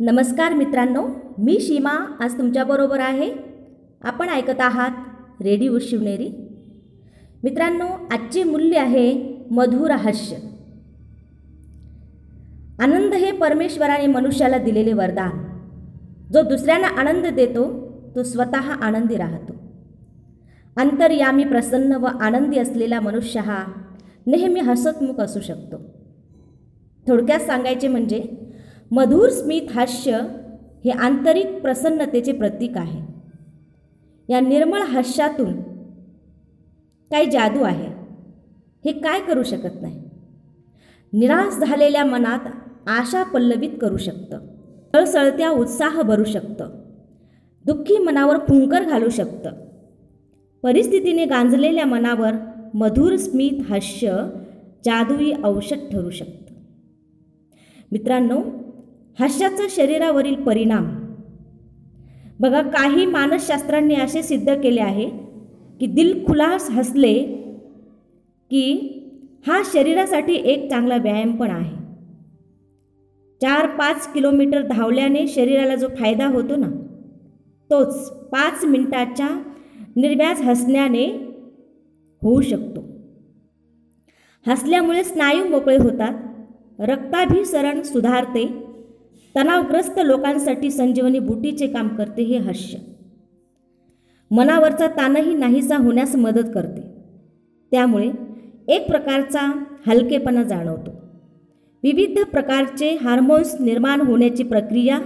नमस्कार मित्रांनो मी सीमा आज तुमच्याबरोबर आहे. आपण ऐकत आहात रेडिओ शिवनेरी. मित्रांनो आजचे मूल्य आहे मधुर हास्य आनंद हे परमेश्वराने मनुष्याला दिलेले वरदान. जो दुसऱ्यांना आनंद देतो तो स्वतः आनंदी राहतो. अंतर्यामी प्रसन्न व आनंदी असलेला मनुष्य हा नेहमी हसतमुख असू शकतो. थोडक्यात सांगायचे म्हणजे मधुर स्मित हास्य हे आंतरिक प्रसन्नतेचे प्रतीक आहे. या निर्मळ हास्यातून काही जादू आहे. हे काय करू शकत नाही? निराश झालेल्या मनात आशा पल्लवित करू शकतं. सळसळत्या उत्साह भरू शकतं. दुःखी मनावर फुंकर घालू शकतं. परिस्थितीने गांजलेल्या मनावर मधुर स्मित हास्य जादुई औषध ठरू शकतं. मित्रांनो हास्याचा शरीरावरील परिणाम. बघा काही मानसशास्त्रांनी असे सिद्ध केले आहे की दिलखुलास हसले की हा शरीरासाठी एक चांगला व्यायाम पण आहे. चार पाच किलोमीटर धावल्याने शरीराला जो फायदा होतो ना तोच पाच मिनिटाच्या निर्व्याज हसण्याने होऊ शकतो. हसल्यामुळे स्नायू मोकळे होतात रक्ताभिसरण सुधारते तणावग्रस्त लोकांसाठी संजीवनी बुटीचे काम करते हे हास्य. मनावरचा ताणही नाहीसा होण्यास मदत करते. त्यामुळे एक प्रकारचा हलकेपणा जाणवतो. विविध प्रकारचे हार्मोन्स निर्माण होण्याची प्रक्रिया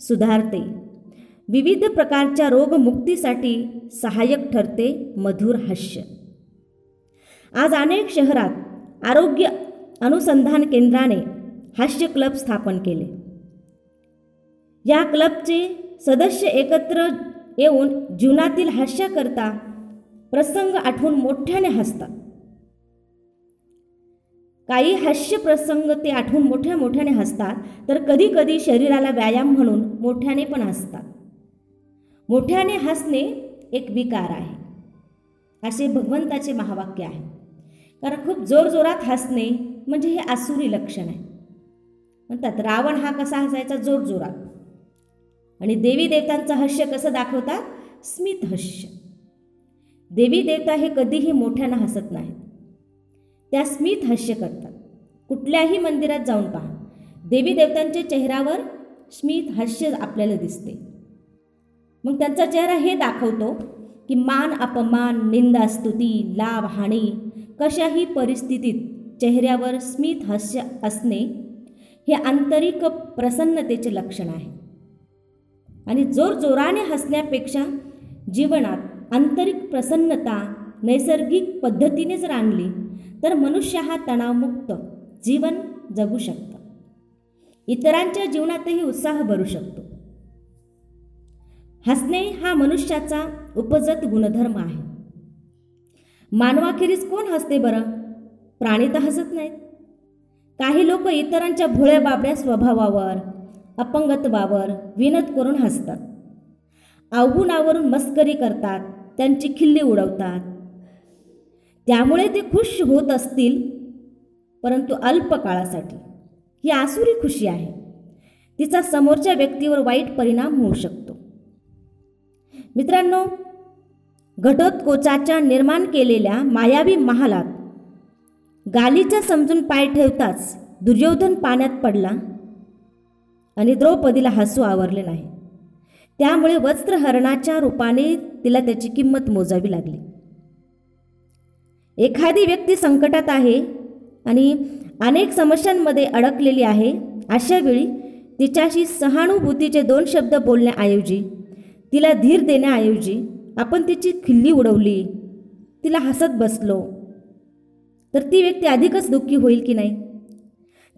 सुधारते. विविध प्रकारच्या रोगमुक्तीसाठी सहाय्यक ठरते मधुर हास्य. आज अनेक शहरात आरोग्य अनुसंधान केंद्राने हास्य क्लब स्थापन केले. या क्लबचे सदस्य एकत्र येऊन जीवनातील हास्याकरता प्रसंग आठवून मोठ्याने हसतात. काही हास्य प्रसंग ते आठवून मोठ्या मोठ्याने हसतात तर कधी कधी शरीराला व्यायाम म्हणून मोठ्याने पण हसतात. मोठ्याने हसणे एक विकार आहे. असे भगवंताचे महावाक्य आहे. कारण खूप जोरजोरात हसणे म्हणजे हे आसुरी लक्षण आहे. म्हणतात रावण हा कसा हसायचा? जोरजोरात आणि देवी देवतांचं हास्य कसं दाखवतात? स्मित हास्य. देवी देवता हे कधीही मोठ्यानं हसत नाहीत. त्या स्मित हास्य करतात. कुठल्याही मंदिरात जाऊन पहा. देवी देवतांच्या चेहऱ्यावर स्मित हास्य आपल्याला दिसते. मग त्यांचा चेहरा हे दाखवतो की मान अपमान निंदा स्तुती लाभ हानी कशाही परिस्थितीत चेहऱ्यावर स्मित हास्य असणे हे आंतरिक प्रसन्नतेचे लक्षण आहे. आणि जोरजोराने हसण्यापेक्षा जीवनात आंतरिक प्रसन्नता नैसर्गिक पद्धतीने जर आणली तर मनुष्य हा तणावमुक्त जीवन जगू शकतो. इतरांच्या जीवनातही उत्साह भरू शकतो. हसणे हा मनुष्याचा उपजत गुणधर्म आहे. मानवाखेरीज कोण हसते बरं? प्राणी तर हसत नाहीत. काही लोक इतरांच्या भोळ्या बाबड्या स्वभावावर अपंगत्वावर विनत करून हसतात. अवगुणावरून मस्करी करतात त्यांची खिल्ली उडवतात. त्यामुळे ते खुश होत असतील परंतु अल्प काळासाठी. ही आसुरी खुशी आहे. तिचा समोरच्या व्यक्तीवर वाईट परिणाम होऊ शकतो. मित्रांनो घटोत्कोचाच्या निर्माण केलेल्या मायावी महालात गालीच्या समजून पाय ठेवताच दुर्योधन पाण्यात पडला. आणि द्रौपदीला हसू आवरले नाही. त्यामुळे वस्त्रहरणाच्या रूपाने तिला त्याची किंमत मोजावी लागली. एखादी व्यक्ती संकटात आहे आणि अनेक समस्यांमध्ये अडकलेली आहे अशा वेळी तिच्याशी सहानुभूतीचे दोन शब्द बोलण्याऐवजी तिला धीर देण्याऐवजी आपण तिची खिल्ली उडवली तिला हसत बसलो तर ती व्यक्ती अधिकच दुःखी होईल की नाही?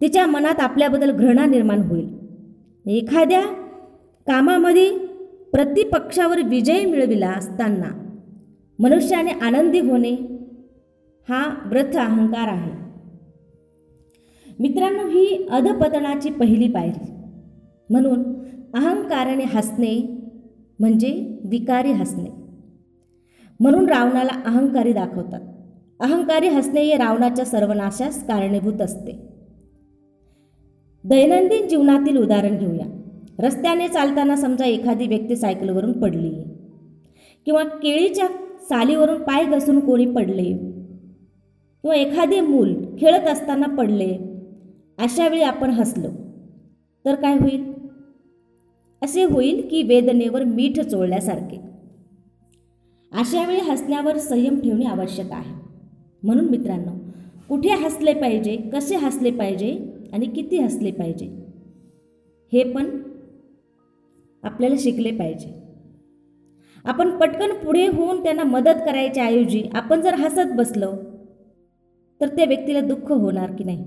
तिच्या मनात आपल्याबद्दल घृणा निर्माण होईल. एखाद्या कामामध्ये प्रतिपक्षावर विजय मिळविला असताना मनुष्याने आनंदी होणे हा व्रथ अहंकार आहे. मित्रांनो ही अधपतनाची पहिली पायरी. म्हणून अहंकाराने हसणे म्हणजे विकारी हसणे. म्हणून रावणाला अहंकारी दाखवतात. अहंकारी हसणे हे रावणाच्या सर्वनाशास कारणीभूत असते. दैनंदिन जीवनातील उदाहरण घेऊया. रस्त्याने चालताना समजा एखादी व्यक्ती सायकलवरून पडली किंवा केळीच्या सालीवरून पाय घसरून कोणी पडले किंवा एखादे मूल खेळत असताना पडले अशा वेळी आपण हसलो. तर काय होईल? असे होईल की वेदनेवर मीठ चोळल्यासारखे. अशा वेळी हसण्यावर संयम ठेवणे आवश्यक आहे. म्हणून मित्रांनो कुठे हसले पाहिजे कसे हसले पाहिजे आणि किती हसले पाहिजे? हे पण आपल्याला शिकले पाहिजे. आपण पटकन पुढे होऊन त्यांना मदत करायच्या ऐवजी आपण जर हसत बसलो तर त्या व्यक्तीला दुःख होणार की नाही?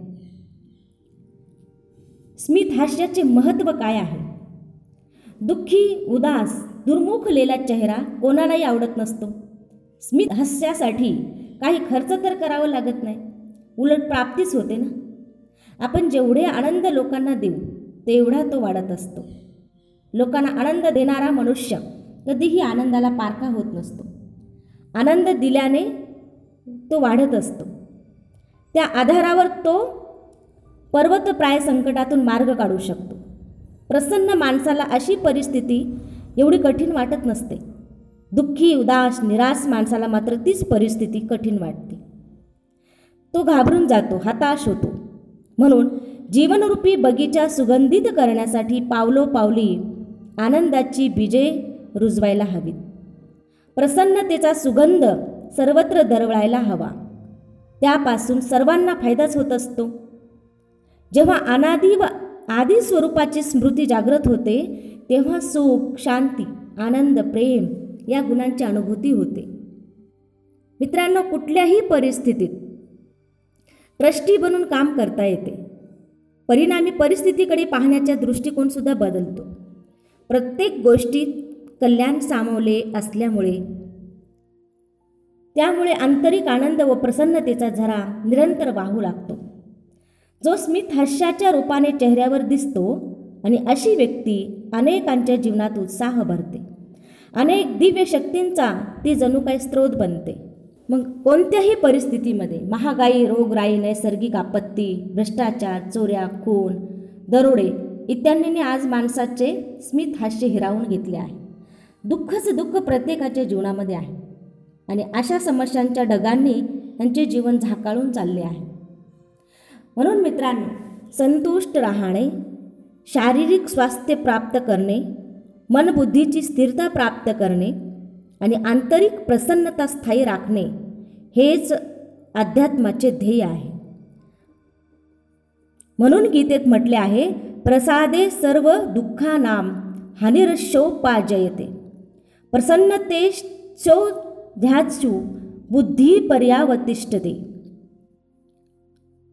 स्मित हास्याचे महत्त्व काय आहे? दुःखी उदास दुर्मुखलेला चेहरा कोणालाही आवडत नसतो. स्मित हास्यासाठी काही खर्च तर करावं लागत नाही. उलट प्राप्तीच होते ना? आपण जेवढे आनंद लोकांना देऊ तेवढा तो वाढत असतो. लोकांना आनंद देणारा मनुष्य कधीही आनंदाला पारखा होत नसतो. आनंद दिल्याने तो वाढत असतो. त्या आधारावर तो पर्वतप्राय संकटातून मार्ग काढू शकतो. प्रसन्न माणसाला अशी परिस्थिती एवढी कठीण वाटत नसते. दुःखी उदास निराश माणसाला मात्र तीच परिस्थिती कठीण वाटते. तो घाबरून जातो हताश होतो. म्हणून जीवनरूपी बगीचा सुगंधित करण्यासाठी पावलोपावली आनंदाची बीजे रुजवायला हवीत. प्रसन्नतेचा सुगंध सर्वत्र दरवळायला हवा. त्यापासून सर्वांना फायदाच होत असतो. जेव्हा अनादी व आदी स्वरूपाची स्मृती जागृत होते तेव्हा सुख शांती आनंद प्रेम या गुणांची अनुभूती होते. मित्रांनो कुठल्याही परिस्थितीत ट्रस्टी बनून काम करता येते. परिणामी परिस्थितीकडे पाहण्याचा दृष्टिकोनसुद्धा बदलतो. प्रत्येक गोष्टीत कल्याण सामावले असल्यामुळे त्यामुळे आंतरिक आनंद व प्रसन्नतेचा झरा निरंतर वाहू लागतो. जो स्मित हास्याच्या रूपाने चेहऱ्यावर दिसतो आणि अशी व्यक्ती अनेकांच्या जीवनात उत्साह भरते. अनेक दिव्य शक्तींचा ती जणू काही स्रोत बनते. मग कोणत्याही परिस्थितीमध्ये महागाई रोगराई नैसर्गिक आपत्ती भ्रष्टाचार चोऱ्या खून दरोडे इत्यादींनी आज माणसाचे स्मित हास्य हिरावून घेतले आहे. दुःखचं दुःख प्रत्येकाच्या जीवनामध्ये आहे. आणि अशा समस्यांच्या ढगांनी त्यांचे जीवन झाकाळून चालले आहे. म्हणून मित्रांनो संतुष्ट राहणे शारीरिक स्वास्थ्य प्राप्त करणे मनबुद्धीची स्थिरता प्राप्त करणे आणि आंतरिक प्रसन्नता स्थायी राखणे हेच अध्यात्माचे ध्येय आहे. म्हणून गीतेत म्हटले आहे प्रसादे सर्व दुःखानाम हानिरशोपाजयते प्रसन्नते चो ध्याचू बुद्धी पर्यावतिष्ठते.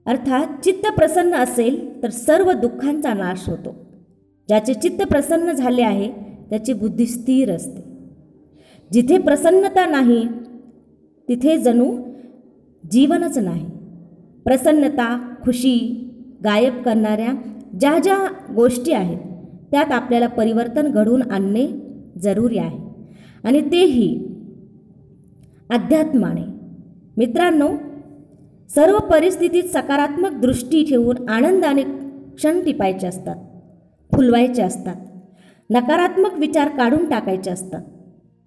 अर्थात चित्त प्रसन्न असेल तर सर्व दुःखांचा नाश होतो. ज्याचे चित्त प्रसन्न झाले आहे त्याची बुद्धी स्थिर असते. जिथे प्रसन्नता नाही तिथे जणू जीवनच नाही. प्रसन्नता खुशी गायब करणाऱ्या ज्या ज्या गोष्टी आहेत त्यात आपल्याला परिवर्तन घडवून आणणे जरुरी आहे. आणि तेही अध्यात्माने. मित्रांनो सर्व परिस्थितीत सकारात्मक दृष्टी ठेवून आनंदाने क्षण टिपायचे असतात फुलवायचे असतात. नकारात्मक विचार काढून टाकायचे असतात.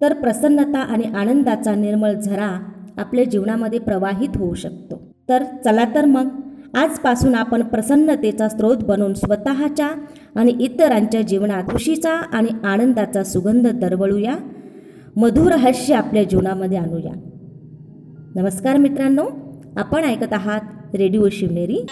तर प्रसन्नता आणि आनंदाचा निर्मळ झरा आपल्या जीवनामध्ये प्रवाहित होऊ शकतो. तर चला तर मग आजपासून आपण प्रसन्नतेचा स्रोत बनवून स्वतःच्या आणि इतरांच्या जीवनात खुशीचा आणि आनंदाचा सुगंध दरवळूया. मधुर हास्य आपल्या जीवनामध्ये आणूया. नमस्कार मित्रांनो आपण ऐकत आहात रेडिओ शिवनेरी.